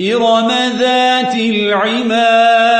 إرم ذات العماد